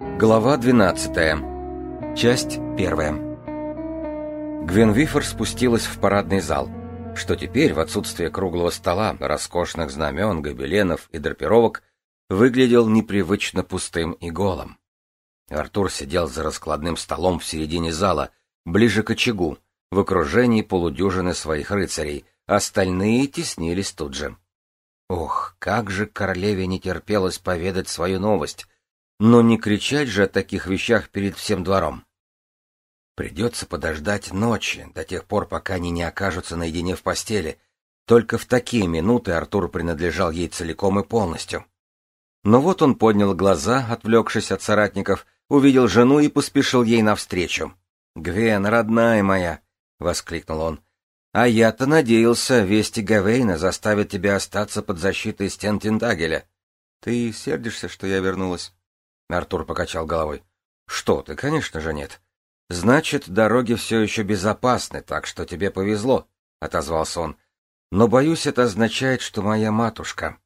Глава 12. Часть 1. Гвенвифор спустилась в парадный зал, что теперь, в отсутствие круглого стола, роскошных знамен, гобеленов и драпировок, выглядел непривычно пустым и голым. Артур сидел за раскладным столом в середине зала, ближе к очагу, в окружении полудюжины своих рыцарей, остальные теснились тут же. Ох, как же королеве не терпелось поведать свою новость, но не кричать же о таких вещах перед всем двором. Придется подождать ночи, до тех пор, пока они не окажутся наедине в постели. Только в такие минуты Артур принадлежал ей целиком и полностью. Но вот он поднял глаза, отвлекшись от соратников, увидел жену и поспешил ей навстречу. «Гвен, родная моя!» — воскликнул он. «А я-то надеялся, вести Гавейна заставит тебя остаться под защитой стен Тентагеля. Ты сердишься, что я вернулась?» Артур покачал головой. Что ты, конечно же нет. Значит, дороги все еще безопасны, так что тебе повезло, отозвался он. Но боюсь, это означает, что моя матушка.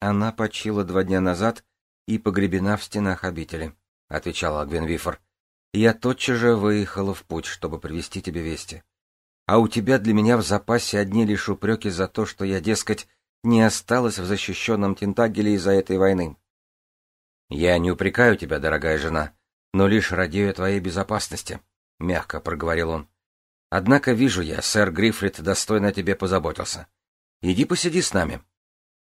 Она почила два дня назад и погребена в стенах обители, отвечала Гвенвифор. Я тотчас же выехала в путь, чтобы привести тебе вести. А у тебя для меня в запасе одни лишь упреки за то, что я, дескать, не осталась в защищенном Тентагеле из-за этой войны. «Я не упрекаю тебя, дорогая жена, но лишь радею твоей безопасности», — мягко проговорил он. «Однако вижу я, сэр Грифрид достойно о тебе позаботился. Иди посиди с нами».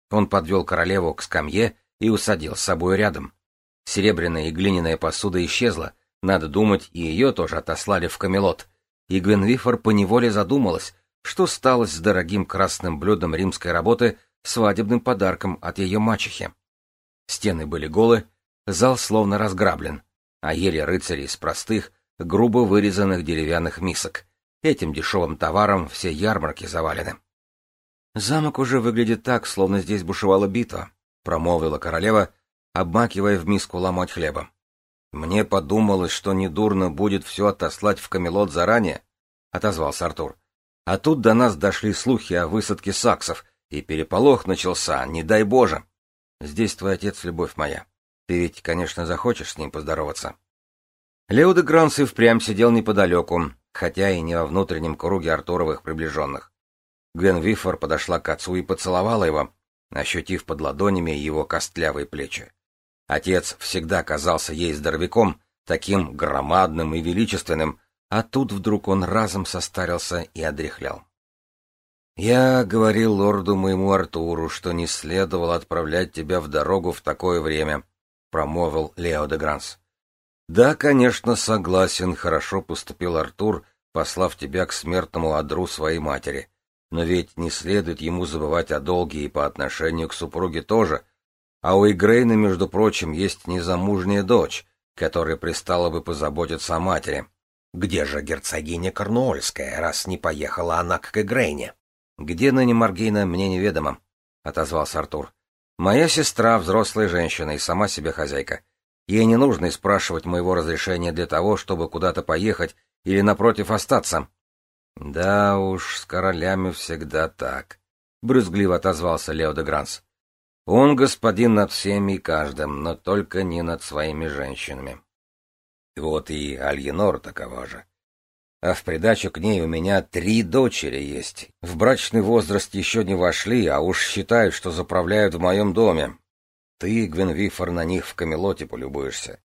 Он подвел королеву к скамье и усадил с собой рядом. Серебряная и глиняная посуда исчезла, надо думать, и ее тоже отослали в Камелот. И Гвенвифор поневоле задумалась, что стало с дорогим красным блюдом римской работы свадебным подарком от ее мачехи. Стены были голы, Зал словно разграблен, а ели рыцари из простых, грубо вырезанных деревянных мисок. Этим дешевым товаром все ярмарки завалены. «Замок уже выглядит так, словно здесь бушевала битва», — промолвила королева, обмакивая в миску ломоть хлеба. «Мне подумалось, что недурно будет все отослать в Камелот заранее», — отозвался Артур. «А тут до нас дошли слухи о высадке саксов, и переполох начался, не дай Боже. Здесь твой отец, любовь моя. Ты ведь, конечно, захочешь с ним поздороваться. Лео Гранс и впрямь сидел неподалеку, хотя и не во внутреннем круге Артуровых приближенных. Гвен Вифор подошла к отцу и поцеловала его, ощутив под ладонями его костлявые плечи. Отец всегда казался ей здоровяком, таким громадным и величественным, а тут вдруг он разом состарился и одряхлял. «Я говорил лорду моему Артуру, что не следовало отправлять тебя в дорогу в такое время», — промолвил Лео де Гранс. «Да, конечно, согласен, хорошо поступил Артур, послав тебя к смертному одру своей матери. Но ведь не следует ему забывать о долге и по отношению к супруге тоже. А у Игрейна, между прочим, есть незамужняя дочь, которая пристала бы позаботиться о матери. Где же герцогиня Корнуольская, раз не поехала она к Игрейне? Где ныне Маргейна, мне неведомо, — отозвался Артур. Моя сестра взрослая женщина и сама себе хозяйка. Ей не нужно спрашивать моего разрешения для того, чтобы куда-то поехать или, напротив, остаться. Да уж, с королями всегда так, — брюзгливо отозвался Лео де Гранс. Он господин над всеми и каждым, но только не над своими женщинами. Вот и Альенор такова же. А в придачу к ней у меня три дочери есть. В брачный возраст еще не вошли, а уж считают, что заправляют в моем доме. Ты, Гвенвифор, на них в Камелоте полюбуешься.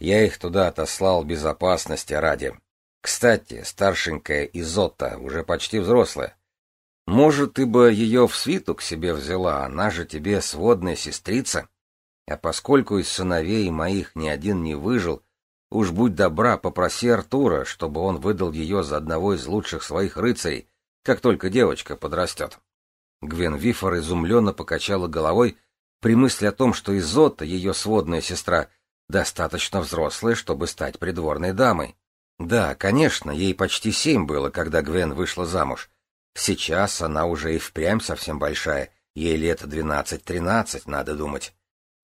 Я их туда отослал безопасности ради. Кстати, старшенькая Изотта уже почти взрослая. Может, ты бы ее в свиту к себе взяла, она же тебе сводная сестрица. А поскольку из сыновей моих ни один не выжил, Уж будь добра, попроси Артура, чтобы он выдал ее за одного из лучших своих рыцарей, как только девочка подрастет. Гвен Вифор изумленно покачала головой при мысли о том, что Изотта, ее сводная сестра, достаточно взрослая, чтобы стать придворной дамой. Да, конечно, ей почти семь было, когда Гвен вышла замуж. Сейчас она уже и впрямь совсем большая, ей лет двенадцать-тринадцать, надо думать.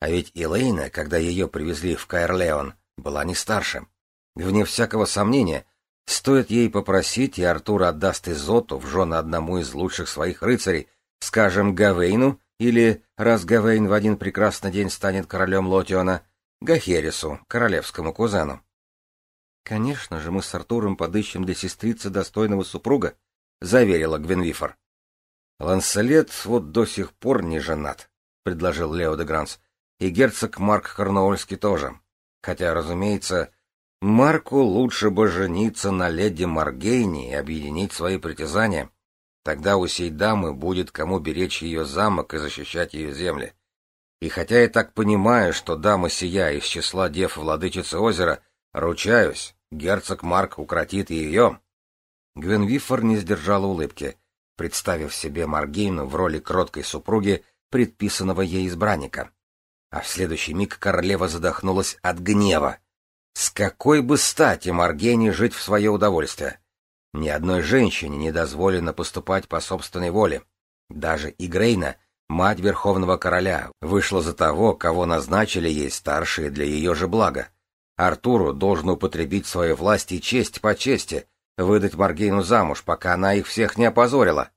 А ведь Элейна, когда ее привезли в Кайрлеон, была не старше. Вне всякого сомнения, стоит ей попросить, и Артур отдаст Изоту в жены одному из лучших своих рыцарей, скажем, Гавейну, или, раз Гавейн в один прекрасный день станет королем Лотиона, Гахерису, королевскому кузену. «Конечно же, мы с Артуром подыщем для сестрицы достойного супруга», — заверила Гвенвифор. «Ланселет вот до сих пор не женат», — предложил Лео де Гранс. «И герцог Марк Корнуольский тоже. Хотя, разумеется, Марку лучше бы жениться на леди Маргейне и объединить свои притязания. Тогда у сей дамы будет кому беречь ее замок и защищать ее земли. И хотя я так понимаю, что дама сия из числа дев владычицы озера, ручаюсь, герцог Марк укротит ее. Гвенвифор не сдержала улыбки, представив себе Маргейну в роли кроткой супруги предписанного ей избранника. А в следующий миг королева задохнулась от гнева. С какой бы стати Маргейне жить в свое удовольствие? Ни одной женщине не дозволено поступать по собственной воле. Даже Игрейна, мать Верховного Короля, вышла за того, кого назначили ей старшие для ее же блага. Артуру должен употребить свою власть и честь по чести, выдать Маргейну замуж, пока она их всех не опозорила.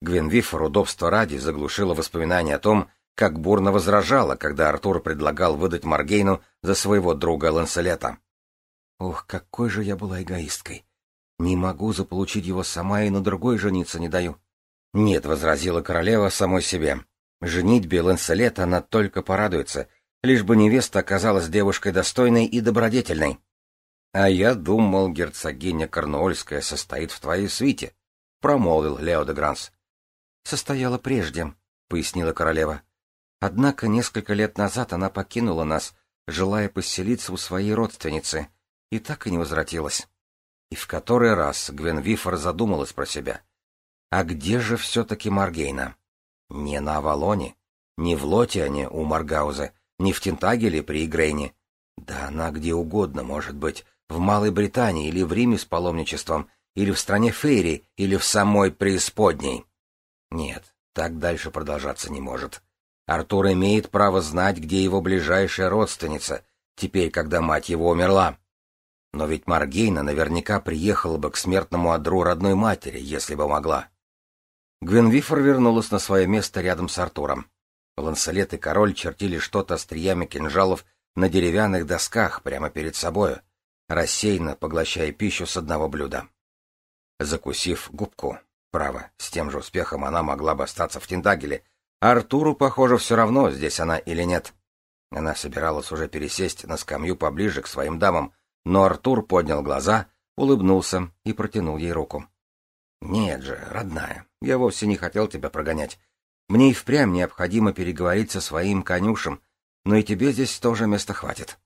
Гвенвифор удобства ради заглушила воспоминания о том, как бурно возражала, когда Артур предлагал выдать Маргейну за своего друга Ланселета. «Ох, какой же я была эгоисткой! Не могу заполучить его сама и на другой жениться не даю». «Нет», — возразила королева самой себе. «Женитьбе Ланселета она только порадуется, лишь бы невеста оказалась девушкой достойной и добродетельной». «А я думал, герцогиня Корнуольская состоит в твоей свите», — промолвил Лео де Гранс. «Состояла прежде», — пояснила королева. Однако несколько лет назад она покинула нас, желая поселиться у своей родственницы, и так и не возвратилась. И в который раз Гвен Вифор задумалась про себя. А где же все-таки Маргейна? Не на Авалоне, не в Лотиане у Маргауза, не в Тентагеле при Игрейне. Да она где угодно, может быть, в Малой Британии или в Риме с паломничеством, или в стране Фейри, или в самой преисподней. Нет, так дальше продолжаться не может. Артур имеет право знать, где его ближайшая родственница, теперь, когда мать его умерла. Но ведь Маргейна наверняка приехала бы к смертному одру родной матери, если бы могла. Гвенвифор вернулась на свое место рядом с Артуром. Ланселет и король чертили что-то остриями кинжалов на деревянных досках прямо перед собою, рассеянно поглощая пищу с одного блюда. Закусив губку, право, с тем же успехом она могла бы остаться в Тентагеле, Артуру, похоже, все равно, здесь она или нет. Она собиралась уже пересесть на скамью поближе к своим дамам, но Артур поднял глаза, улыбнулся и протянул ей руку. «Нет же, родная, я вовсе не хотел тебя прогонять. Мне и впрямь необходимо переговорить со своим конюшем, но и тебе здесь тоже места хватит».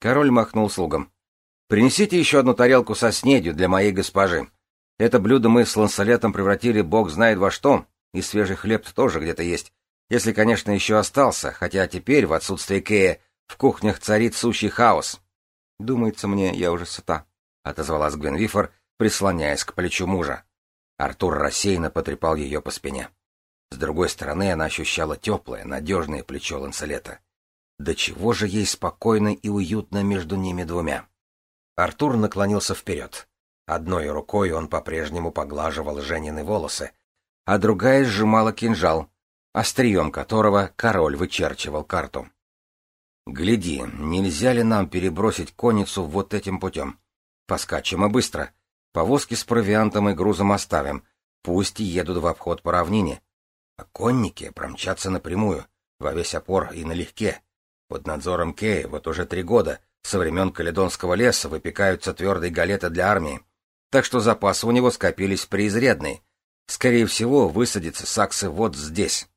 Король махнул слугам. «Принесите еще одну тарелку со снедью для моей госпожи. Это блюдо мы с лансолетом превратили бог знает во что, и свежий хлеб тоже где-то есть. Если, конечно, еще остался, хотя теперь, в отсутствие Кея, в кухнях царит сущий хаос. Думается мне, я уже сыта, — отозвалась Гвенвифор, прислоняясь к плечу мужа. Артур рассеянно потрепал ее по спине. С другой стороны, она ощущала теплое, надежное плечо Ланселета. До чего же ей спокойно и уютно между ними двумя? Артур наклонился вперед. Одной рукой он по-прежнему поглаживал Женины волосы, а другая сжимала кинжал, острием которого король вычерчивал карту. «Гляди, нельзя ли нам перебросить конницу вот этим путем? Поскачем и быстро. Повозки с провиантом и грузом оставим. Пусть едут в обход по равнине. А конники промчатся напрямую, во весь опор и налегке. Под надзором Кея вот уже три года, со времен Каледонского леса, выпекаются твердые галеты для армии. Так что запасы у него скопились преизрядные. Скорее всего, высадятся саксы вот здесь.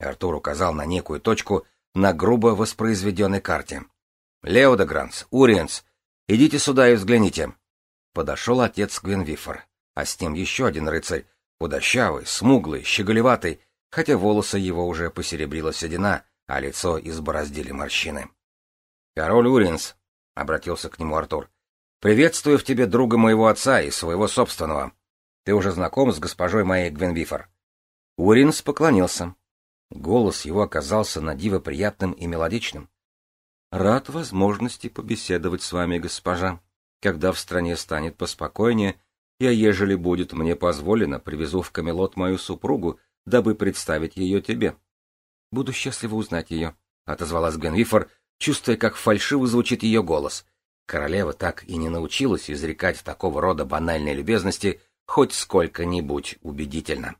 Артур указал на некую точку на грубо воспроизведенной карте. «Лео де Гранс, Уриенс, идите сюда и взгляните». Подошел отец Гвенвифор, а с ним еще один рыцарь, худощавый, смуглый, щеголеватый, хотя волосы его уже посеребрила седина, а лицо избороздили морщины. «Король Уриенс», — обратился к нему Артур, — «приветствую в тебе друга моего отца и своего собственного. Ты уже знаком с госпожой моей Гвенвифор?» Уриенс поклонился. Голос его оказался надиво приятным и мелодичным. «Рад возможности побеседовать с вами, госпожа. Когда в стране станет поспокойнее, я, ежели будет мне позволено, привезу в Камелот мою супругу, дабы представить ее тебе». «Буду счастлива узнать ее», — отозвалась Генвифор, чувствуя, как фальшиво звучит ее голос. Королева так и не научилась изрекать такого рода банальной любезности хоть сколько-нибудь убедительно.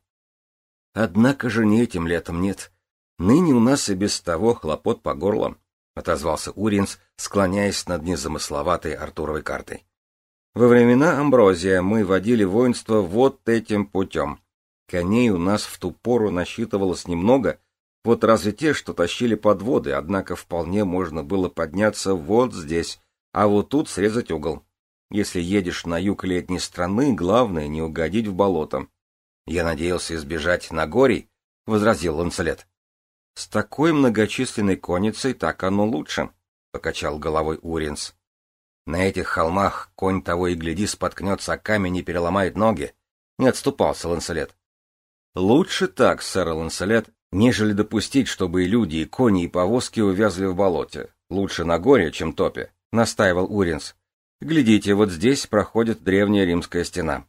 Однако же не этим летом нет. Ныне у нас и без того хлопот по горло, — отозвался Уринс, склоняясь над незамысловатой Артуровой картой. Во времена Амброзия мы водили воинство вот этим путем. Коней у нас в ту пору насчитывалось немного, вот разве те, что тащили подводы, однако вполне можно было подняться вот здесь, а вот тут срезать угол. Если едешь на юг летней страны, главное не угодить в болото. Я надеялся избежать Нагорий, — возразил Ланцелет. — С такой многочисленной конницей так оно лучше, — покачал головой Уринс. На этих холмах конь того и гляди споткнется о камень и переломает ноги. Не отступался Ланселет. Лучше так, сэр Ланселет, нежели допустить, чтобы и люди, и кони, и повозки увязли в болоте. Лучше на горе, чем топе, — настаивал Уринс. Глядите, вот здесь проходит древняя римская стена.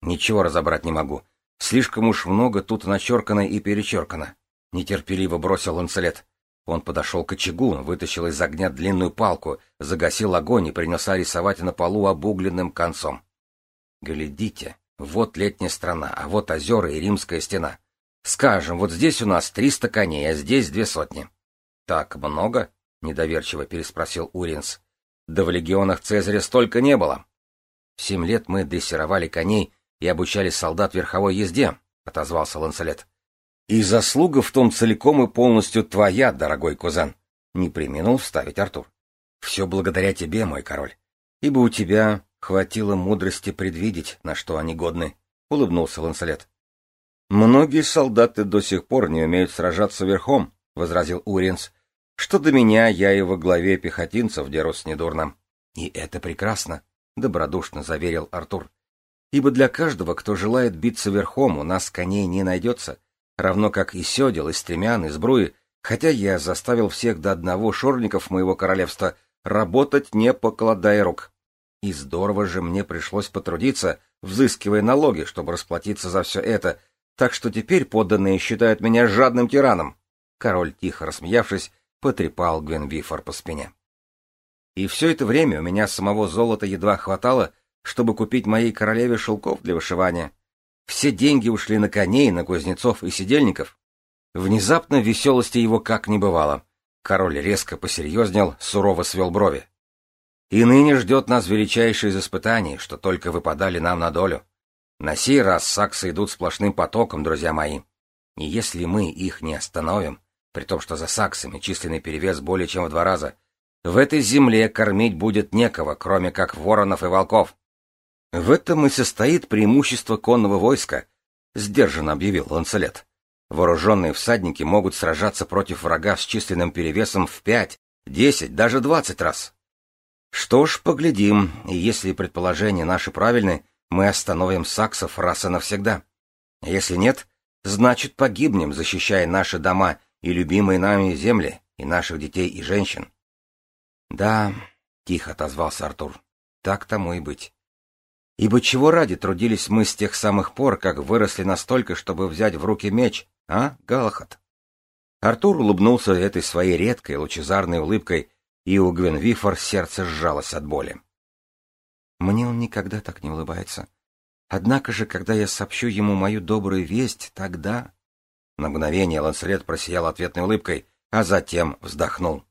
Ничего разобрать не могу. Слишком уж много тут начеркано и перечеркано. Нетерпеливо бросил Ланселет. Он подошел к очагу, вытащил из огня длинную палку, загасил огонь и принялся рисовать на полу обугленным концом. Глядите, вот летняя страна, а вот озера и римская стена. Скажем, вот здесь у нас триста коней, а здесь две сотни. Так много? Недоверчиво переспросил Уринс. Да в легионах Цезаря столько не было. В семь лет мы дрессировали коней и обучали солдат верховой езде, отозвался Ланселет. И заслуга в том целиком и полностью твоя, дорогой кузен, не применил вставить Артур. Все благодаря тебе, мой король, ибо у тебя хватило мудрости предвидеть, на что они годны, улыбнулся Ланселет. Многие солдаты до сих пор не умеют сражаться верхом, возразил Уринс. Что до меня, я и во главе пехотинцев дерусь недурно. И это прекрасно, добродушно заверил Артур. Ибо для каждого, кто желает биться верхом, у нас коней не найдется, равно как и седел, и стремян, и сбруи, хотя я заставил всех до одного шорников моего королевства работать, не покладая рук. И здорово же мне пришлось потрудиться, взыскивая налоги, чтобы расплатиться за все это, так что теперь подданные считают меня жадным тираном. Король, тихо рассмеявшись, потрепал Гвенвифор по спине. И все это время у меня самого золота едва хватало, чтобы купить моей королеве шелков для вышивания. Все деньги ушли на коней, на кузнецов и сидельников. Внезапно веселости его как не бывало. Король резко посерьезнел, сурово свел брови. И ныне ждет нас величайшее из испытаний, что только выпадали нам на долю. На сей раз саксы идут сплошным потоком, друзья мои. И если мы их не остановим, при том, что за саксами численный перевес более чем в два раза, в этой земле кормить будет некого, кроме как воронов и волков. В этом и состоит преимущество конного войска, сдержанно объявил Ланцелет. Вооруженные всадники могут сражаться против врага с численным перевесом в пять, десять, даже двадцать раз. Что ж, поглядим, и если предположения наши правильны, мы остановим саксов раз и навсегда. Если нет, значит погибнем, защищая наши дома и любимые нами земли, и наших детей и женщин. Да, тихо отозвался Артур, так тому и быть. Ибо чего ради трудились мы с тех самых пор, как выросли настолько, чтобы взять в руки меч, а, Галахат? Артур улыбнулся этой своей редкой лучезарной улыбкой, и у Гвенвифор сердце сжалось от боли. Мне он никогда так не улыбается. Однако же, когда я сообщу ему мою добрую весть, тогда... На мгновение Ланселет просиял ответной улыбкой, а затем вздохнул.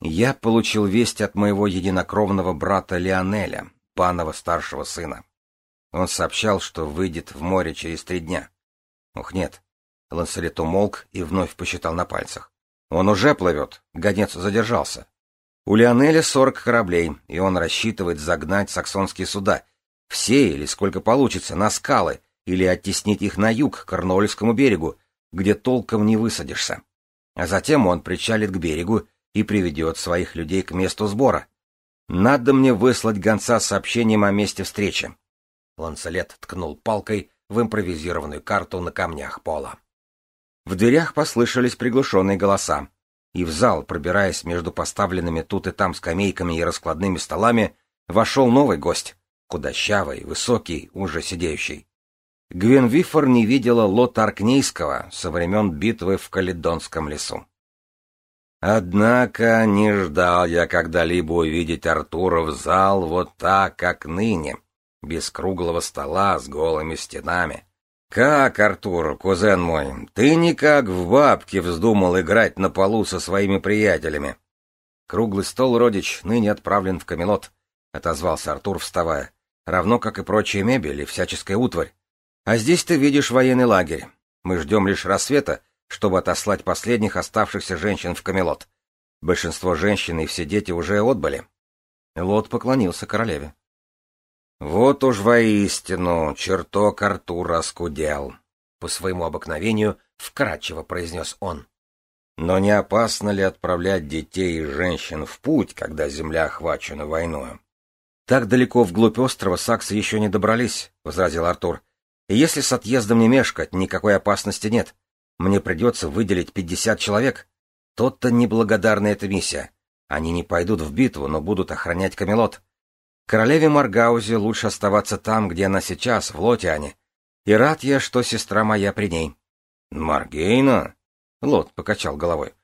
Я получил весть от моего единокровного брата Леонеля, панова старшего сына. Он сообщал, что выйдет в море через три дня. Ух, нет. Ланселет умолк и вновь посчитал на пальцах. Он уже плывет. Гонец задержался. У Лионеля сорок кораблей, и он рассчитывает загнать саксонские суда. Все или сколько получится, на скалы, или оттеснить их на юг, к Корнуольскому берегу, где толком не высадишься. А затем он причалит к берегу и приведет своих людей к месту сбора. Надо мне выслать гонца с сообщением о месте встречи. Ланселет ткнул палкой в импровизированную карту на камнях пола. В дверях послышались приглушенные голоса, и в зал, пробираясь между поставленными тут и там скамейками и раскладными столами, вошел новый гость, худощавый, высокий, уже сидеющий. Гвен Вифор не видела Лота Аркнейского со времен битвы в Каледонском лесу. Однако не ждал я когда-либо увидеть Артура в зал вот так, как ныне, без круглого стола с голыми стенами. Как, Артур, кузен мой, ты никак в бабке вздумал играть на полу со своими приятелями. Круглый стол, родич, ныне отправлен в Камелот, — отозвался Артур, вставая, — равно как и прочая мебель и всяческая утварь. А здесь ты видишь военный лагерь. Мы ждем лишь рассвета, чтобы отослать последних оставшихся женщин в Камелот. Большинство женщин и все дети уже отбыли. Лот поклонился королеве. Вот уж воистину чертог Артура скудел. По своему обыкновению вкратчиво произнес он. Но не опасно ли отправлять детей и женщин в путь, когда земля охвачена войной? Так далеко вглубь острова саксы еще не добрались, — возразил Артур. И если с отъездом не мешкать, никакой опасности нет. Мне придется выделить пятьдесят человек. Тот-то неблагодарная эта миссия. Они не пойдут в битву, но будут охранять Камелот. Королеве Маргаузе лучше оставаться там, где она сейчас, в Лотиане. И рад я, что сестра моя при ней. Маргейна? Лот покачал головой.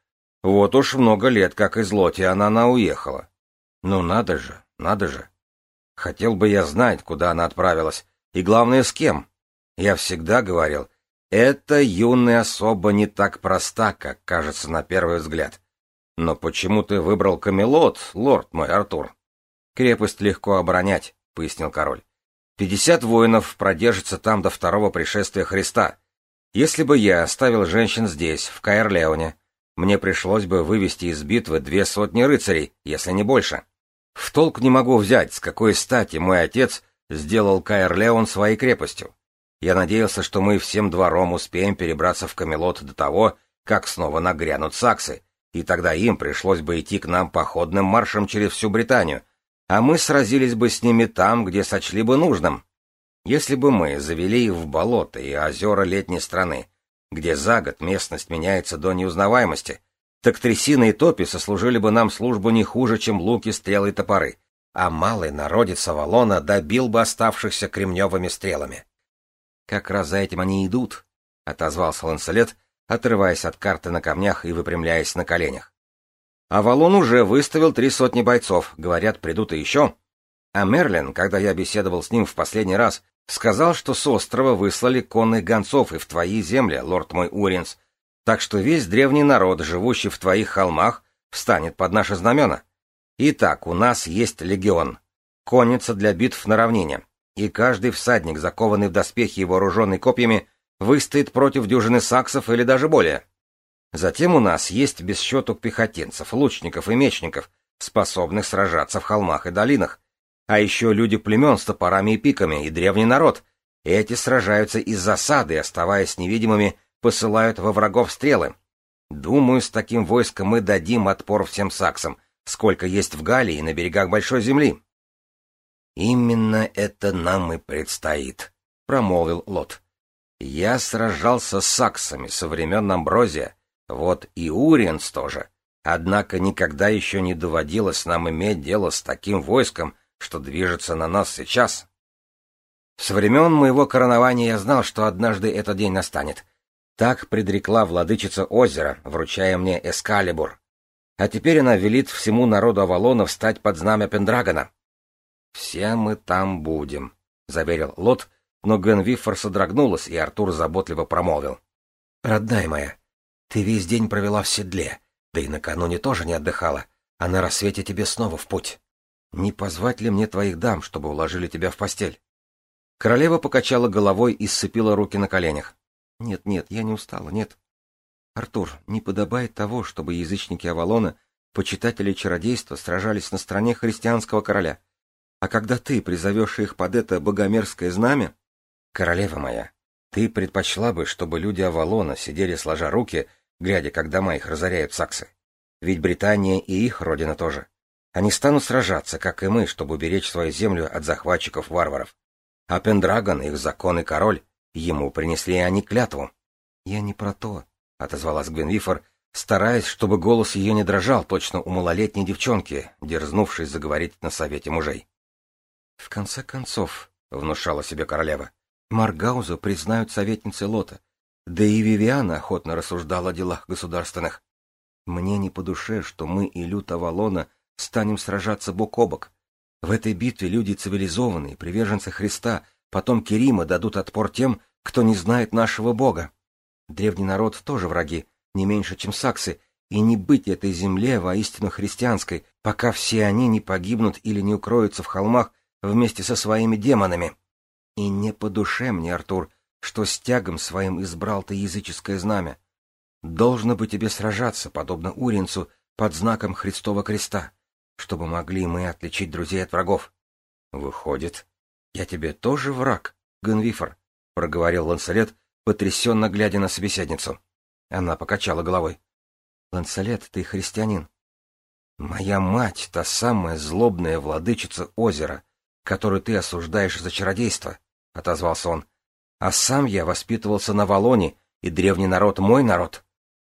Вот уж много лет, как из Лотиана она уехала. Ну надо же, надо же. Хотел бы я знать, куда она отправилась, и главное, с кем. Я всегда говорил, эта юная особа не так проста, как кажется на первый взгляд. Но почему ты выбрал Камелот, лорд мой Артур? Крепость легко оборонять, пояснил король. Пятьдесят воинов продержится там до второго пришествия Христа. Если бы я оставил женщин здесь, в Каэрлеоне, мне пришлось бы вывести из битвы две сотни рыцарей, если не больше. В толк не могу взять, с какой стати мой отец сделал Каэрлеон своей крепостью. Я надеялся, что мы всем двором успеем перебраться в Камелот до того, как снова нагрянут саксы, и тогда им пришлось бы идти к нам походным маршем через всю Британию, а мы сразились бы с ними там, где сочли бы нужным. Если бы мы завели их в болото и озера летней страны, где за год местность меняется до неузнаваемости, так трясины и топи сослужили бы нам службу не хуже, чем луки, стрелы и топоры, а малый народец Авалона добил бы оставшихся кремневыми стрелами. Как раз за этим они идут, — отозвался Ланселет, отрываясь от карты на камнях и выпрямляясь на коленях. Авалон уже выставил три сотни бойцов, говорят, придут и еще. А Мерлин, когда я беседовал с ним в последний раз, сказал, что с острова выслали конных гонцов и в твои земли, лорд мой Уринс, так что весь древний народ, живущий в твоих холмах, встанет под наши знамена. Итак, у нас есть легион, конница для битв на равнине, и каждый всадник, закованный в доспехи и вооруженный копьями, выстоит против дюжины саксов или даже более. Затем у нас есть без счету пехотинцев, лучников и мечников, способных сражаться в холмах и долинах, а еще люди племен с топорами и пиками и древний народ. Эти сражаются из засады оставаясь невидимыми, посылают во врагов стрелы. Думаю, с таким войском мы дадим отпор всем саксам, сколько есть в Галлии и на берегах Большой Земли. «Именно это нам и предстоит», — промолвил Лот. «Я сражался с саксами со времен Амброзия, вот и Уриенс тоже. Однако никогда еще не доводилось нам иметь дело с таким войском, что движется на нас сейчас. Со времен моего коронования я знал, что однажды этот день настанет. Так предрекла владычица озера, вручая мне Эскалибур. А теперь она велит всему народу Авалона встать под знамя Пендрагона. «Все мы там будем», — заверил Лот, но Гвенвифор содрогнулась, и Артур заботливо промолвил. «Родная моя, ты весь день провела в седле, да и накануне тоже не отдыхала, а на рассвете тебе снова в путь. Не позвать ли мне твоих дам, чтобы уложили тебя в постель?» Королева покачала головой и сцепила руки на коленях. «Нет, нет, я не устала, нет. Артур, не подобает того, чтобы язычники Авалона, почитатели чародейства, сражались на стороне христианского короля. А когда ты призовешь их под это богомерзкое знамя... Королева моя, ты предпочла бы, чтобы люди Авалона сидели сложа руки, глядя, как дома их разоряют саксы. Ведь Британия и их родина тоже. Они станут сражаться, как и мы, чтобы уберечь свою землю от захватчиков-варваров. А Пендрагон, их закон и король, ему принесли они клятву. — Я не про то, — отозвалась Гвенвифор, стараясь, чтобы голос ее не дрожал точно у малолетней девчонки, дерзнувшей заговорить на совете мужей. В конце концов, — внушала себе королева, — Маргаузу признают советницей Лота, да и Вивиана охотно рассуждала о делах государственных. Мне не по душе, что мы и Лют Авалона станем сражаться бок о бок. В этой битве люди цивилизованные, приверженцы Христа, потомки Рима дадут отпор тем, кто не знает нашего Бога. Древний народ тоже враги, не меньше, чем саксы, и не быть этой земле воистину христианской, пока все они не погибнут или не укроются в холмах вместе со своими демонами. И не по душе мне, Артур, что с тягом своим избрал ты языческое знамя. Должно бы тебе сражаться, подобно Уринцу, под знаком Христова креста, чтобы могли мы отличить друзей от врагов. — Выходит, я тебе тоже враг, Генвифор, — проговорил Ланселет, потрясенно глядя на собеседницу. Она покачала головой. — Ланселет, ты христианин. — Моя мать, та самая злобная владычица озера, которую ты осуждаешь за чародейство, — отозвался он. — А сам я воспитывался на Валоне, и древний народ мой народ.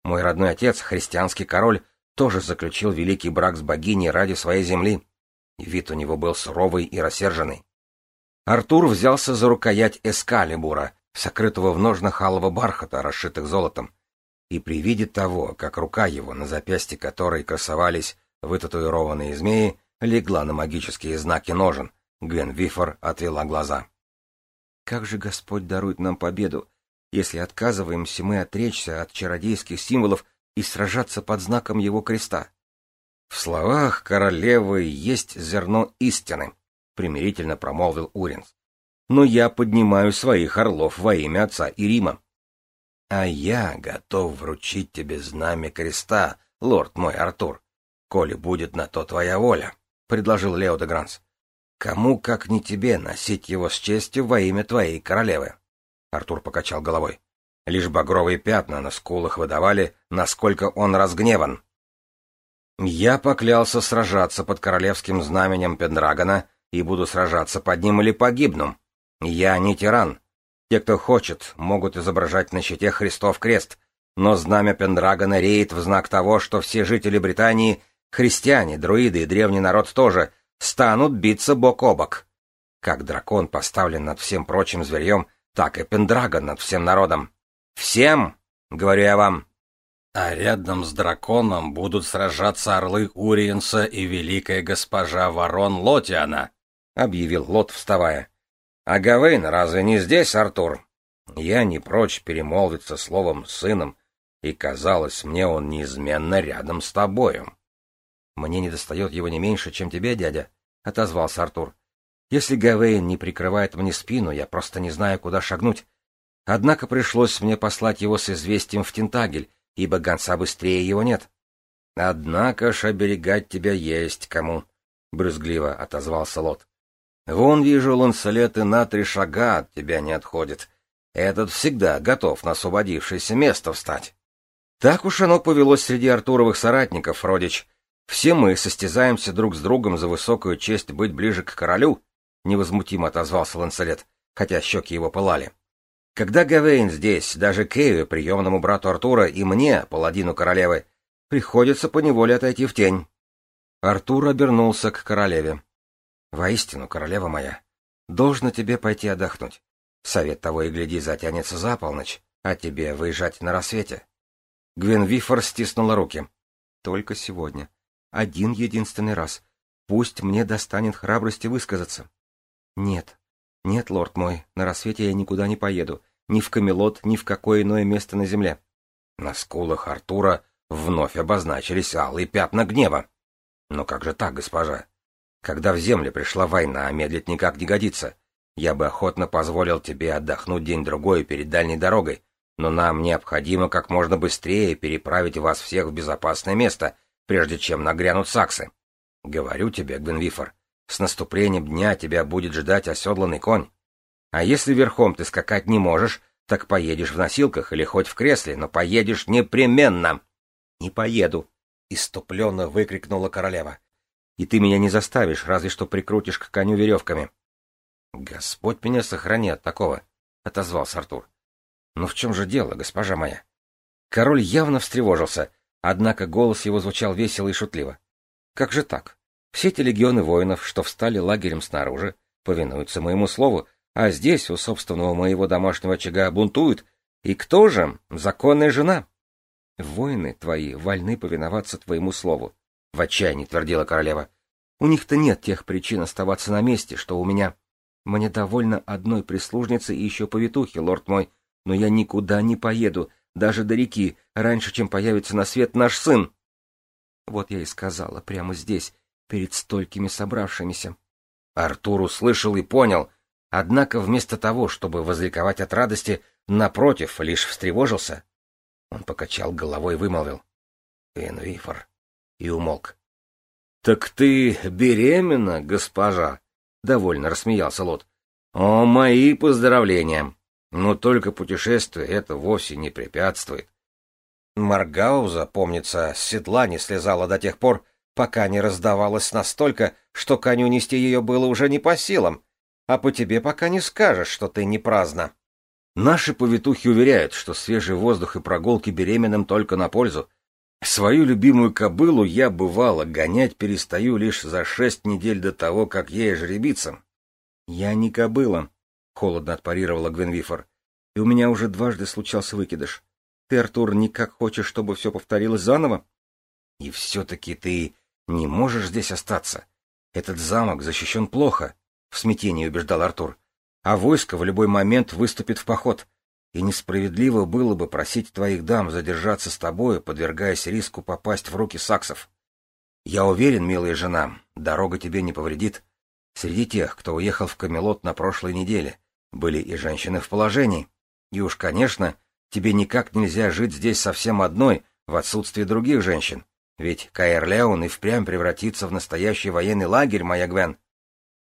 Мой родной отец, христианский король, тоже заключил великий брак с богиней ради своей земли. вид у него был суровый и рассерженный. Артур взялся за рукоять эскалибура, сокрытого в ножнах алого бархата, расшитых золотом. И при виде того, как рука его, на запястье которой красовались вытатуированные змеи, легла на магические знаки ножен, Гвен Вифор отвела глаза. «Как же Господь дарует нам победу, если отказываемся мы отречься от чародейских символов и сражаться под знаком его креста?» «В словах королевы есть зерно истины», — примирительно промолвил Уринс. «Но я поднимаю своих орлов во имя отца и Рима». «А я готов вручить тебе знамя креста, лорд мой Артур, коли будет на то твоя воля», — предложил Лео де Гранс. «Кому, как не тебе, носить его с честью во имя твоей королевы?» Артур покачал головой. Лишь багровые пятна на скулах выдавали, насколько он разгневан. «Я поклялся сражаться под королевским знаменем Пендрагона и буду сражаться под ним или погибну. Я не тиран. Те, кто хочет, могут изображать на щите Христов крест, но знамя Пендрагона реет в знак того, что все жители Британии, христиане, друиды и древний народ тоже, станут биться бок о бок. Как дракон поставлен над всем прочим зверьем, так и Пендрагон над всем народом. Всем, говорю я вам. А рядом с драконом будут сражаться орлы Уриенса и великая госпожа Ворон Лотиана, объявил Лот, вставая. А Гавейн разве не здесь, Артур? Я не прочь перемолвиться словом сыном, и казалось мне, он неизменно рядом с тобою. Мне не достает его не меньше, чем тебе, дядя, отозвался Артур. Если Гавейн не прикрывает мне спину, я просто не знаю, куда шагнуть. Однако пришлось мне послать его с известием в Тентагель, ибо гонца быстрее его нет. — Однако ж оберегать тебя есть кому, — брюзгливо отозвался Лот. — Вон вижу, Ланселет и на три шага от тебя не отходит. Этот всегда готов на освободившееся место встать. Так уж оно повелось среди Артуровых соратников, родич. Все мы состязаемся друг с другом за высокую честь быть ближе к королю, — невозмутимо отозвался Ланселет, хотя щеки его пылали. Когда Гавейн здесь, даже Кею, приемному брату Артура, и мне, паладину королевы, приходится поневоле отойти в тень. Артур обернулся к королеве. — Воистину, королева моя, должно тебе пойти отдохнуть. Совет того и гляди затянется за полночь, а тебе выезжать на рассвете. Гвен Вифор стиснула руки. — Только сегодня. Один единственный раз. Пусть мне достанет храбрости высказаться. — Нет, нет, лорд мой, на рассвете я никуда не поеду ни в Камелот, ни в какое иное место на земле. На скулах Артура вновь обозначились алые пятна гнева. Но как же так, госпожа? Когда в земле пришла война, медлить никак не годится. Я бы охотно позволил тебе отдохнуть день-другой перед дальней дорогой, но нам необходимо как можно быстрее переправить вас всех в безопасное место, прежде чем нагрянут саксы. Говорю тебе, Гвенвифор, с наступлением дня тебя будет ждать оседланный конь. А если верхом ты скакать не можешь, так поедешь в носилках или хоть в кресле, но поедешь непременно. — Не поеду, — иступленно выкрикнула королева. — И ты меня не заставишь, разве что прикрутишь к коню веревками. — Господь меня сохрани от такого, — отозвался Артур. — Но в чем же дело, госпожа моя? Король явно встревожился, однако голос его звучал весело и шутливо. — Как же так? Все эти легионы воинов, что встали лагерем снаружи, повинуются моему слову, а здесь, у собственного моего домашнего очага, бунтуют. И кто же? Законная жена. Воины твои вольны повиноваться твоему слову, — в отчаянии твердила королева. У них-то нет тех причин оставаться на месте, что у меня. Мне довольно одной прислужницы и еще повитухи, лорд мой, но я никуда не поеду, даже до реки, раньше, чем появится на свет наш сын. Вот я и сказала, прямо здесь, перед столькими собравшимися. Артур услышал и понял, однако вместо того, чтобы возликовать от радости, напротив, лишь встревожился. Он покачал головой и вымолвил. «Энвифор» и умолк. «Так ты беременна, госпожа?» — довольно рассмеялся Лот. «О, мои поздравления! Но только путешествие это вовсе не препятствует. Маргауза, помнится, с седла не слезала до тех пор, пока не раздавалась настолько, что коню нести ее было уже не по силам, а по тебе пока не скажешь, что ты не праздна. Наши повитухи уверяют, что свежий воздух и прогулки беременным только на пользу. Свою любимую кобылу я, бывало, гонять перестаю лишь за шесть недель до того, как ей жеребиться. — Я не кобыла, — холодно отпарировала Гвенвифор, — и у меня уже дважды случался выкидыш. Ты, Артур, никак хочешь, чтобы все повторилось заново? И все-таки ты не можешь здесь остаться. Этот замок защищен плохо, — в смятении убеждал Артур. А войско в любой момент выступит в поход. И несправедливо было бы просить твоих дам задержаться с тобою, подвергаясь риску попасть в руки саксов. Я уверен, милая жена, дорога тебе не повредит. Среди тех, кто уехал в Камелот на прошлой неделе, были и женщины в положении. И уж, конечно, Тебе никак нельзя жить здесь совсем одной, в отсутствии других женщин. Ведь Каэрлеон и впрямь превратится в настоящий военный лагерь, моя Гвен.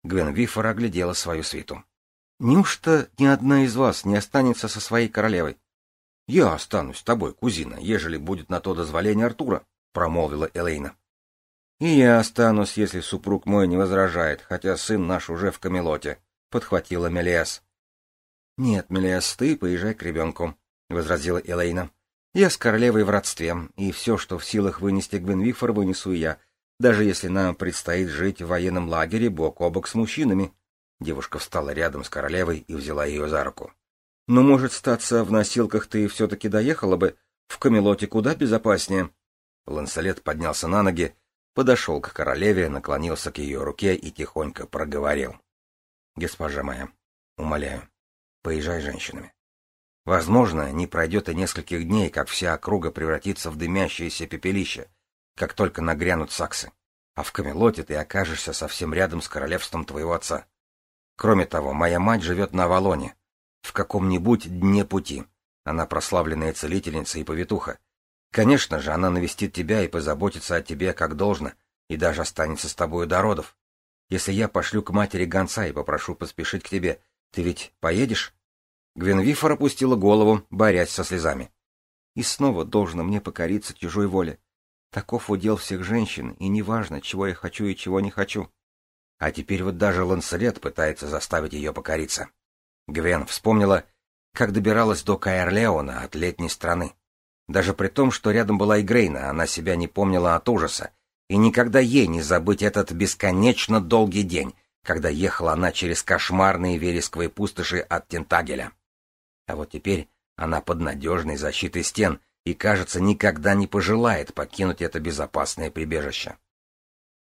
Гвен Вифор оглядела свою свиту. Неужто ни одна из вас не останется со своей королевой? — Я останусь с тобой, кузина, ежели будет на то дозволение Артура, — промолвила Элейна. — И я останусь, если супруг мой не возражает, хотя сын наш уже в Камелоте, — подхватила Мелиас. — Нет, Мелиас, ты поезжай к ребенку, — возразила Элейна. «Я с королевой в родстве, и все, что в силах вынести Гвенвифор, вынесу я, даже если нам предстоит жить в военном лагере бок о бок с мужчинами». Девушка встала рядом с королевой и взяла ее за руку. «Но, может, статься, в носилках ты все-таки доехала бы? В Камелоте куда безопаснее?» Ланселет поднялся на ноги, подошел к королеве, наклонился к ее руке и тихонько проговорил. «Госпожа моя, умоляю, поезжай женщинами. Возможно, не пройдет и нескольких дней, как вся округа превратится в дымящееся пепелище, как только нагрянут саксы. А в Камелоте ты окажешься совсем рядом с королевством твоего отца. Кроме того, моя мать живет на Авалоне, в каком-нибудь дне пути. Она прославленная целительница и повитуха. Конечно же, она навестит тебя и позаботится о тебе как должно, и даже останется с тобою до родов. Если я пошлю к матери гонца и попрошу поспешить к тебе, ты ведь поедешь? Гвенвифор опустила голову, борясь со слезами. И снова должно мне покориться чужой воле. Таков удел всех женщин, и неважно, чего я хочу и чего не хочу. А теперь вот даже Ланселет пытается заставить ее покориться. Гвен вспомнила, как добиралась до Каэрлеона от летней страны. Даже при том, что рядом была и она себя не помнила от ужаса, и никогда ей не забыть этот бесконечно долгий день, когда ехала она через кошмарные вересковые пустоши от Тентагеля. А вот теперь она под надежной защитой стен и, кажется, никогда не пожелает покинуть это безопасное прибежище.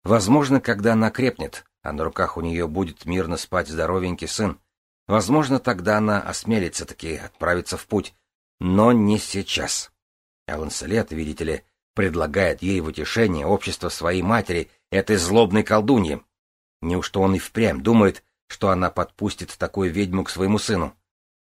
Возможно, когда она крепнет, а на руках у нее будет мирно спать здоровенький сын, возможно, тогда она осмелится таки отправиться в путь, но не сейчас. Алан Селет, видите ли, предлагает ей в утешение общество своей матери, этой злобной колдуньи. Неужто он и впрямь думает, что она подпустит такую ведьму к своему сыну?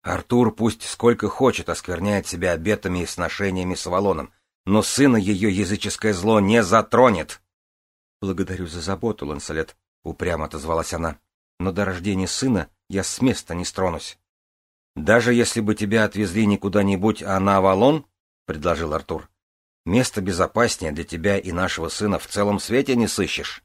Артур пусть сколько хочет оскверняет себя обетами и сношениями с Авалоном, но сына ее языческое зло не затронет. — Благодарю за заботу, Ланселет, — упрямо отозвалась она. — Но до рождения сына я с места не стронусь. — Даже если бы тебя отвезли не куда-нибудь, а на Авалон, — предложил Артур, — место безопаснее для тебя и нашего сына в целом свете не сыщешь.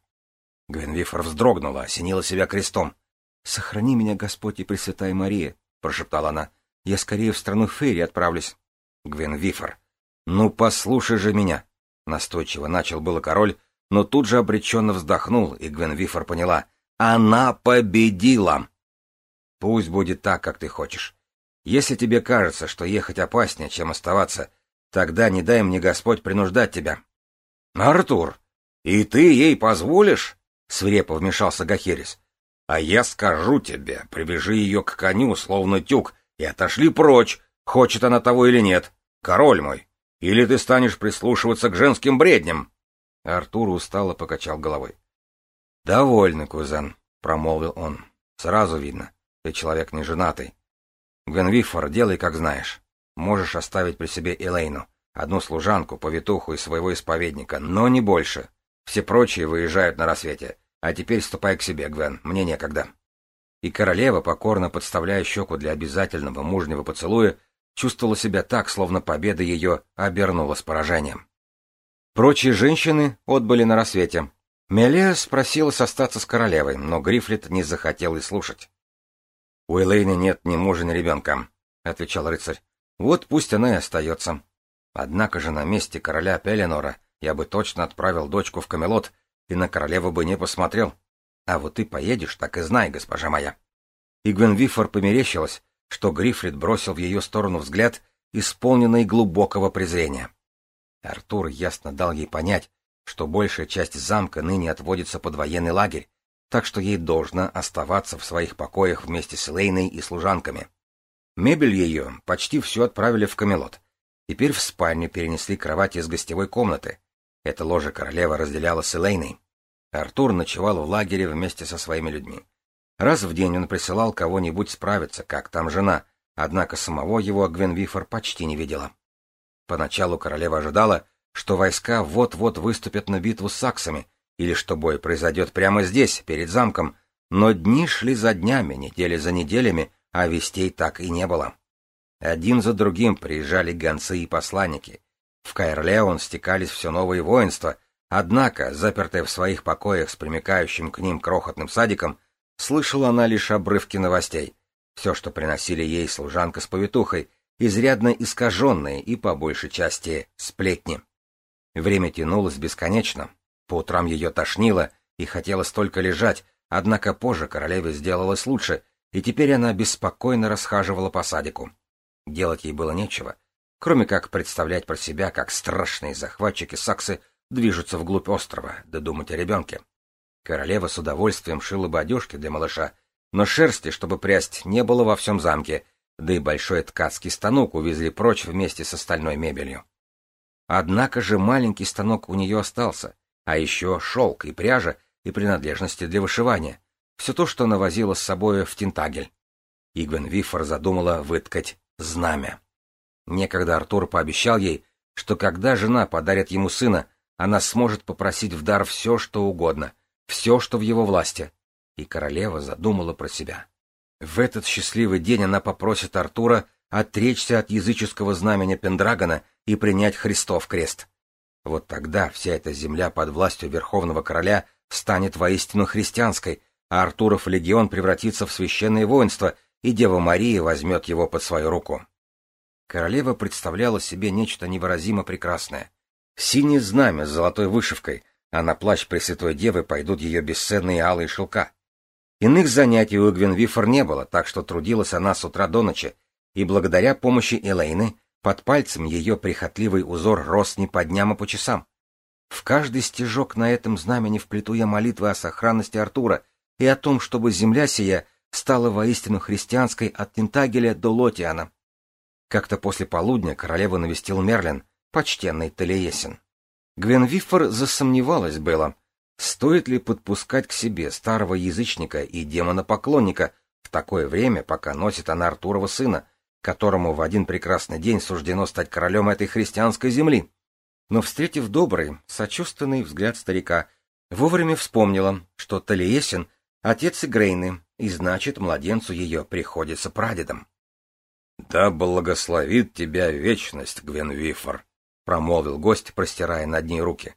Гвенвифор вздрогнула, осенила себя крестом. — Сохрани меня, Господь и Пресвятая Мария, прошептала она. Я скорее в страну Фейри отправлюсь. Гвен Вифор. Ну, послушай же меня. Настойчиво начал было король, но тут же обреченно вздохнул, и Гвен Вифор поняла. Она победила! Пусть будет так, как ты хочешь. Если тебе кажется, что ехать опаснее, чем оставаться, Тогда не дай мне Господь принуждать тебя. — Артур, и ты ей позволишь? — свирепо вмешался Гахерис. — А я скажу тебе, привяжи ее к коню, словно тюк, и отошли прочь, хочет она того или нет. Король мой, или ты станешь прислушиваться к женским бредням? Артур устало покачал головой. — Довольно, кузен, — промолвил он. — Сразу видно, ты человек неженатый. Гвенвифор, делай, как знаешь. Можешь оставить при себе Элейну, одну служанку, повитуху и своего исповедника, но не больше. Все прочие выезжают на рассвете. А теперь ступай к себе, Гвен, мне некогда. И королева, покорно подставляя щеку для обязательного мужнего поцелуя, чувствовала себя так, словно победа ее обернулась поражением. Прочие женщины отбыли на рассвете. Мелия спросилась остаться с королевой, но Грифлет не захотел и слушать. — У Элейны нет ни мужа, ни ребенка, — отвечал рыцарь. — Вот пусть она и остается. Однако же на месте короля Пеленора я бы точно отправил дочку в Камелот, и на королеву бы не посмотрел. А вот ты поедешь, так и знай, госпожа моя. И Гвенвифор померещилась, что Грифрид бросил в ее сторону взгляд, исполненный глубокого презрения. Артур ясно дал ей понять, что большая часть замка ныне отводится под военный лагерь, так что ей должно оставаться в своих покоях вместе с Лейной и служанками. Мебель ее почти все отправили в Камелот. Теперь в спальню перенесли кровать из гостевой комнаты. Это ложе королева разделяла с Элейной. Артур ночевал в лагере вместе со своими людьми. Раз в день он присылал кого-нибудь справиться, как там жена, однако самого его Гвенвифор почти не видела. Поначалу королева ожидала, что войска вот-вот выступят на битву с саксами, или что бой произойдет прямо здесь, перед замком, но дни шли за днями, недели за неделями, а вестей так и не было. Один за другим приезжали гонцы и посланники. В Кайрлеон стекались все новые воинства, однако, запертая в своих покоях с примыкающим к ним крохотным садиком, Слышала она лишь обрывки новостей. Все, что приносили ей служанка с повитухой, изрядно искаженные и, по большей части, сплетни. Время тянулось бесконечно. По утрам ее тошнило, и хотелось только лежать, однако позже королеве сделалось лучше, и теперь она беспокойно расхаживала по садику. Делать ей было нечего, кроме как представлять про себя, как страшные захватчики саксы движутся вглубь острова, да думать о ребенке. Королева с удовольствием шила бы одежки для малыша, но шерсти, чтобы прясть, не было во всем замке, да и большой ткацкий станок увезли прочь вместе с остальной мебелью. Однако же маленький станок у нее остался, а еще шелк и пряжа и принадлежности для вышивания, все то, что она возила с собой в Тинтагель. Игвен Вифор задумала выткать знамя. Некогда Артур пообещал ей, что когда жена подарит ему сына, она сможет попросить в дар все, что угодно — все, что в его власти. И королева задумала про себя. В этот счастливый день она попросит Артура отречься от языческого знамени Пендрагона и принять Христов крест. Вот тогда вся эта земля под властью Верховного Короля станет воистину христианской, а Артуров легион превратится в священное воинство, и Дева Мария возьмет его под свою руку. Королева представляла себе нечто невыразимо прекрасное. Синее знамя с золотой вышивкой, а на плащ Пресвятой Девы пойдут ее бесценные алые шелка. Иных занятий у Гвенвифор не было, так что трудилась она с утра до ночи, и благодаря помощи Элейны под пальцем ее прихотливый узор рос не по дням, а по часам. В каждый стежок на этом знамени вплету я молитвы о сохранности Артура и о том, чтобы земля сия стала воистину христианской от Тентагеля до Лотиана. Как-то после полудня королеву навестил Мерлин, почтенный Талиесин. Гвенвифор засомневалась было, стоит ли подпускать к себе старого язычника и демона-поклонника в такое время, пока носит она Артурова сына, которому в один прекрасный день суждено стать королем этой христианской земли. Но, встретив добрый, сочувственный взгляд старика, вовремя вспомнила, что Талиесин — отец Игрейны, и значит, младенцу ее приходится прадедом. — Да благословит тебя вечность, Гвенвифор! — промолвил гость, простирая над ней руки.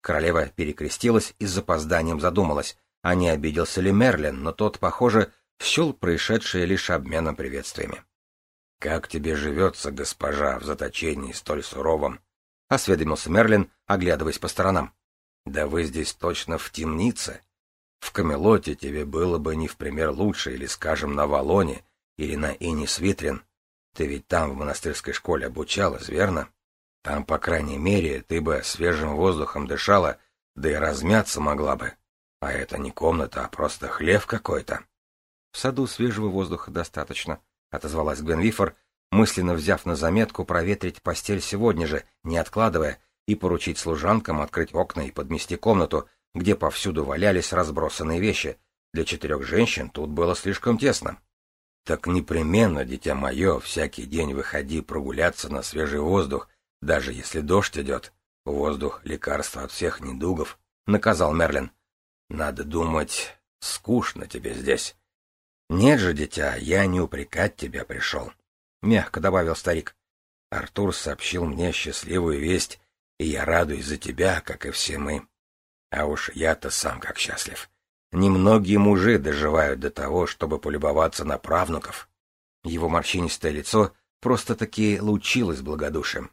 Королева перекрестилась и с запозданием задумалась, а не обиделся ли Мерлин, но тот, похоже, счел происшедшее лишь обменом приветствиями. — Как тебе живется, госпожа, в заточении столь суровом? — осведомился Мерлин, оглядываясь по сторонам. — Да вы здесь точно в темнице. В Камелоте тебе было бы не в пример лучше, или, скажем, на Валоне, или на Инис Витрин. Ты ведь там в монастырской школе обучалась, верно? — Там, по крайней мере, ты бы свежим воздухом дышала, да и размяться могла бы. А это не комната, а просто хлев какой-то. — В саду свежего воздуха достаточно, — отозвалась Гвенвифор, мысленно взяв на заметку проветрить постель сегодня же, не откладывая, и поручить служанкам открыть окна и подмести комнату, где повсюду валялись разбросанные вещи. Для четырех женщин тут было слишком тесно. — Так непременно, дитя мое, всякий день выходи прогуляться на свежий воздух, даже если дождь идет. Воздух — лекарство от всех недугов, — наказал Мерлин. — Надо думать, скучно тебе здесь. — Нет же, дитя, я не упрекать тебя пришел, — мягко добавил старик. Артур сообщил мне счастливую весть, и я радуюсь за тебя, как и все мы. А уж я-то сам как счастлив. Немногие мужи доживают до того, чтобы полюбоваться на правнуков. Его морщинистое лицо просто-таки лучилось благодушием.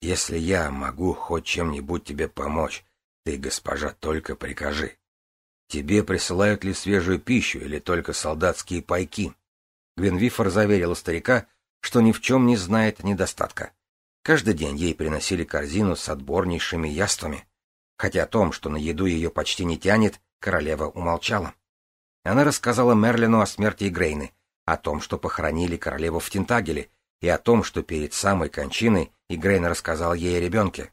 Если я могу хоть чем-нибудь тебе помочь, ты, госпожа, только прикажи. Тебе присылают ли свежую пищу или только солдатские пайки? Гвенвифор заверила старика, что ни в чем не знает недостатка. Каждый день ей приносили корзину с отборнейшими яствами. Хотя о том, что на еду ее почти не тянет, королева умолчала. Она рассказала Мерлину о смерти Игрейны, о том, что похоронили королеву в Тинтагеле, и о том, что перед самой кончиной Игрейн рассказал ей о ребенке.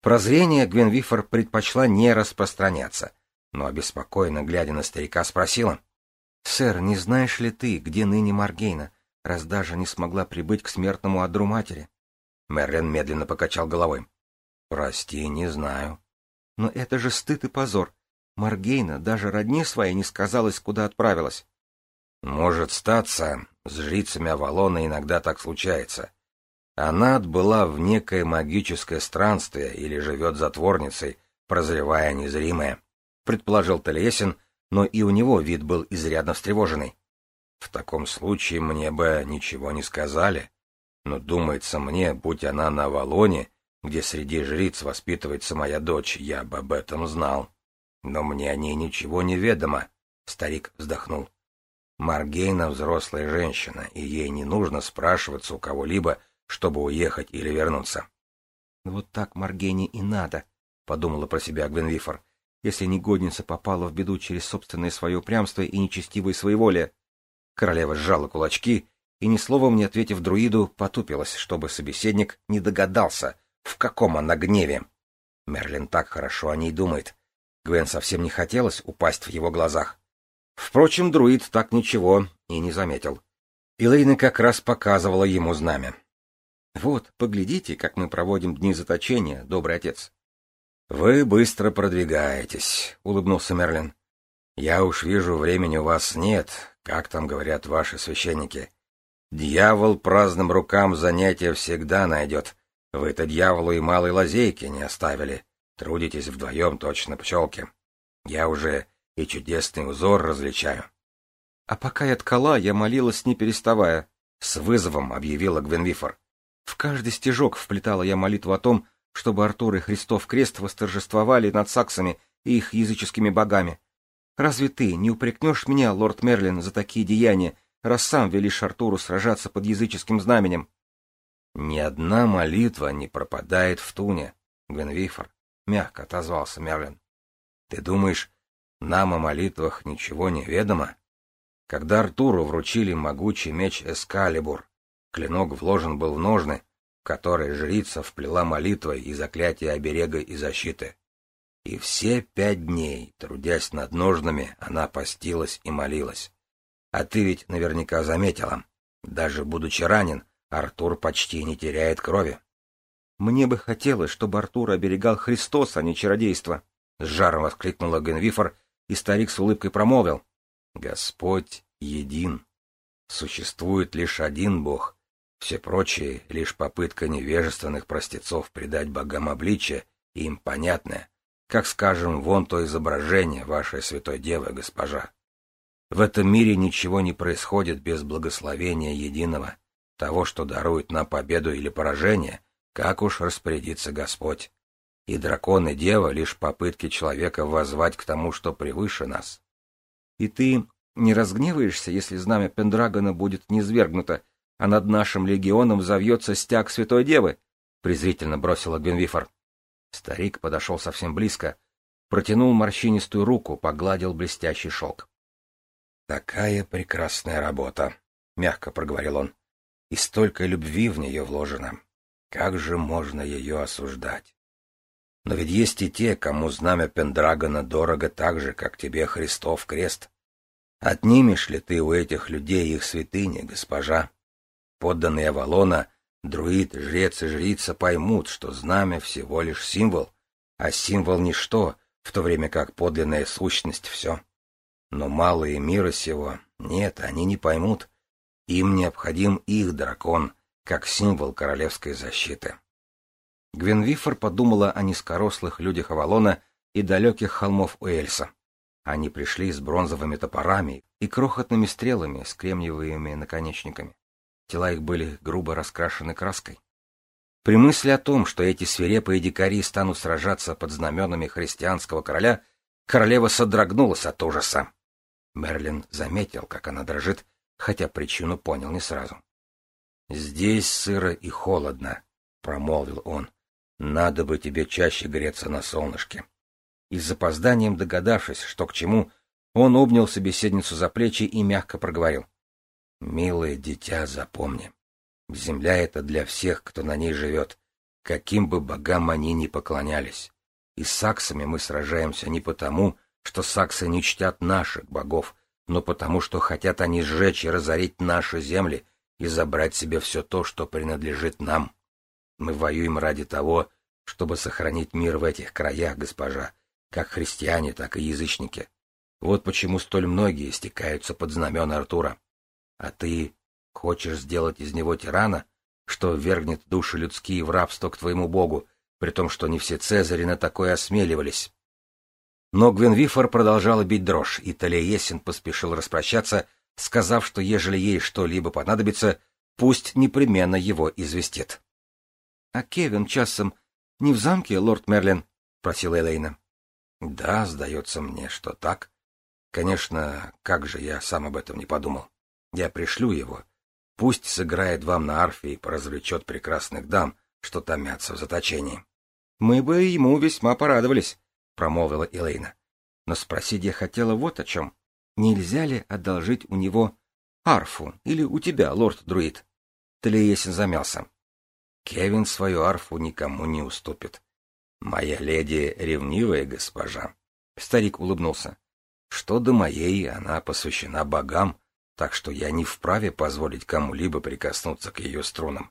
Прозрение Гвенвифор предпочла не распространяться, но обеспокоенно глядя на старика спросила. — Сэр, не знаешь ли ты, где ныне Маргейна, раз даже не смогла прибыть к смертному одру матери? Мерлин медленно покачал головой. — Прости, не знаю. — Но это же стыд и позор. Маргейна даже родне своей не сказалась, куда отправилась. — Может статься, с жрицами Авалона иногда так случается. Она отбыла в некое магическое странствие или живет затворницей, прозревая незримое, — предположил Талиесин, но и у него вид был изрядно встревоженный. В таком случае мне бы ничего не сказали. Но думается мне, будь она на Авалоне, где среди жриц воспитывается моя дочь, я бы об этом знал. Но мне о ней ничего не ведомо, — старик вздохнул. Маргейна взрослая женщина, и ей не нужно спрашиваться у кого-либо, чтобы уехать или вернуться. — Вот так Маргейне и надо, — подумала про себя Гвенвифор, если негодница попала в беду через собственное свое упрямство и нечестивое своеволие. Королева сжала кулачки и, ни словом не ответив друиду, потупилась, чтобы собеседник не догадался, в каком она гневе. Мерлин так хорошо о ней думает. Гвен совсем не хотелось упасть в его глазах. Впрочем, друид так ничего и не заметил. Илэйна как раз показывала ему знамя. — Вот, поглядите, как мы проводим дни заточения, добрый отец. — Вы быстро продвигаетесь, — улыбнулся Мерлин. — Я уж вижу, времени у вас нет, как там говорят ваши священники. Дьявол праздным рукам занятия всегда найдет. Вы-то дьяволу и малой лазейки не оставили. Трудитесь вдвоем точно пчелки. Я уже и чудесный узор различаю. А пока я ткала, я молилась не переставая. С вызовом объявила Гвенвифор. В каждый стежок вплетала я молитву о том, чтобы Артур и Христов крест восторжествовали над саксами и их языческими богами. Разве ты не упрекнешь меня, лорд Мерлин, за такие деяния, раз сам велишь Артуру сражаться под языческим знаменем? Ни одна молитва не пропадает в туне, Гвенвифор, — мягко отозвался Мерлин. Ты думаешь, нам о молитвах ничего не ведомо. Когда Артуру вручили могучий меч Эскалибур, клинок вложен был в ножны, в которые жрица вплела молитвой и заклятие оберега и защиты. И все пять дней, трудясь над ножнами, она постилась и молилась. А ты ведь наверняка заметила, даже будучи ранен, Артур почти не теряет крови. Мне бы хотелось, чтобы Артур оберегал Христос, а не чародейство, — с жаром воскликнула Генвифор и старик с улыбкой промолвил. Господь един. Существует лишь один Бог. Все прочие — лишь попытка невежественных простецов придать богам обличие, им понятное, как, скажем, вон то изображение вашей святой девы, госпожа. В этом мире ничего не происходит без благословения единого, того, что дарует нам победу или поражение, как уж распорядится Господь и дракон и дева — лишь попытки человека воззвать к тому, что превыше нас. И ты не разгневаешься, если знамя Пендрагона будет низвергнуто, а над нашим легионом завьется стяг Святой Девы? — презрительно бросила Гвинвифор. Старик подошел совсем близко, протянул морщинистую руку, погладил блестящий шелк. «Такая прекрасная работа», — мягко проговорил он, — «и столько любви в нее вложено. Как же можно ее осуждать? Но ведь есть и те, кому знамя Пендрагона дорого так же, как тебе Христов крест. Отнимешь ли ты у этих людей их святыни, госпожа? Подданные Авалона, друид, жрец и жрица поймут, что знамя всего лишь символ, а символ — ничто, в то время как подлинная сущность — все. Но малые мира сего, нет, они не поймут. Им необходим их дракон, как символ королевской защиты. Гвенвифор подумала о низкорослых людях Авалона и далеких холмов Уэльса. Они пришли с бронзовыми топорами и крохотными стрелами с кремниевыми наконечниками. Тела их были грубо раскрашены краской. При мысли о том, что эти свирепые дикари станут сражаться под знаменами христианского короля, королева содрогнулась от ужаса. Мерлин заметил, как она дрожит, хотя причину понял не сразу. «Здесь сыро и холодно», — промолвил он. «Надо бы тебе чаще греться на солнышке и с запозданием догадавшись, что к чему, он обнял собеседницу за плечи и мягко проговорил. «Милое дитя, запомни, земля — это для всех, кто на ней живет, каким бы богам они ни поклонялись. И с саксами мы сражаемся не потому, что саксы не чтят наших богов, но потому, что хотят они сжечь и разорить наши земли и забрать себе все то, что принадлежит нам. Мы воюем ради того, чтобы сохранить мир в этих краях, госпожа, как христиане, так и язычники. Вот почему столь многие стекаются под знамена Артура. А ты хочешь сделать из него тирана, что вергнет души людские в рабство к твоему богу, при том, что не все цезари на такое осмеливались. Но Гвенвифор продолжала бить дрожь, и Талиесин поспешил распрощаться, сказав, что ежели ей что-либо понадобится, пусть непременно его известит. — А Кевин часом не в замке, лорд Мерлин? — просила Элейна. Да, сдается мне, что так. Конечно, как же я сам об этом не подумал. Я пришлю его. Пусть сыграет вам на арфе и поразвлечет прекрасных дам, что томятся в заточении. — Мы бы ему весьма порадовались, — промолвила Элейна. Но спросить я хотела вот о чем. Нельзя ли одолжить у него арфу или у тебя, лорд-друид? Талиесин замялся. Кевин свою арфу никому не уступит. Моя леди ревнивая госпожа. Старик улыбнулся. Что до моей, она посвящена богам, так что я не вправе позволить кому-либо прикоснуться к ее струнам.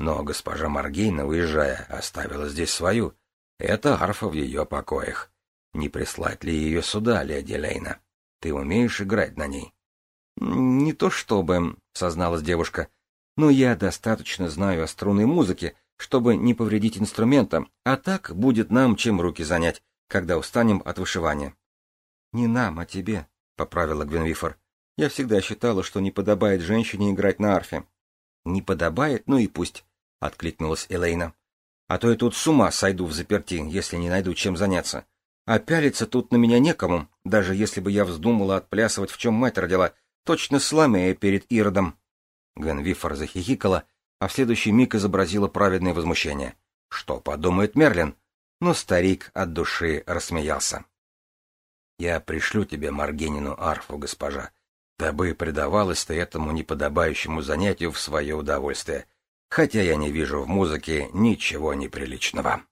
Но госпожа Маргейна, уезжая, оставила здесь свою. Это арфа в ее покоях. Не прислать ли ее сюда, леди Лейна? Ты умеешь играть на ней? — Не то чтобы, — созналась девушка, — но я достаточно знаю о струнной музыке, чтобы не повредить инструмента, а так будет нам чем руки занять, когда устанем от вышивания. — Не нам, а тебе, — поправила Гвенвифор. — Я всегда считала, что не подобает женщине играть на арфе. — Не подобает, ну и пусть, — откликнулась Элейна. — А то я тут с ума сойду в заперти, если не найду чем заняться. А пялиться тут на меня некому, даже если бы я вздумала отплясывать, в чем мать родила, точно сломея перед Иродом. Гвенвифор захихикала, а в следующий миг изобразила праведное возмущение. Что подумает Мерлин? Но старик от души рассмеялся. «Я пришлю тебе Маргенину арфу, госпожа, дабы предавалась ты этому неподобающему занятию в свое удовольствие, хотя я не вижу в музыке ничего неприличного».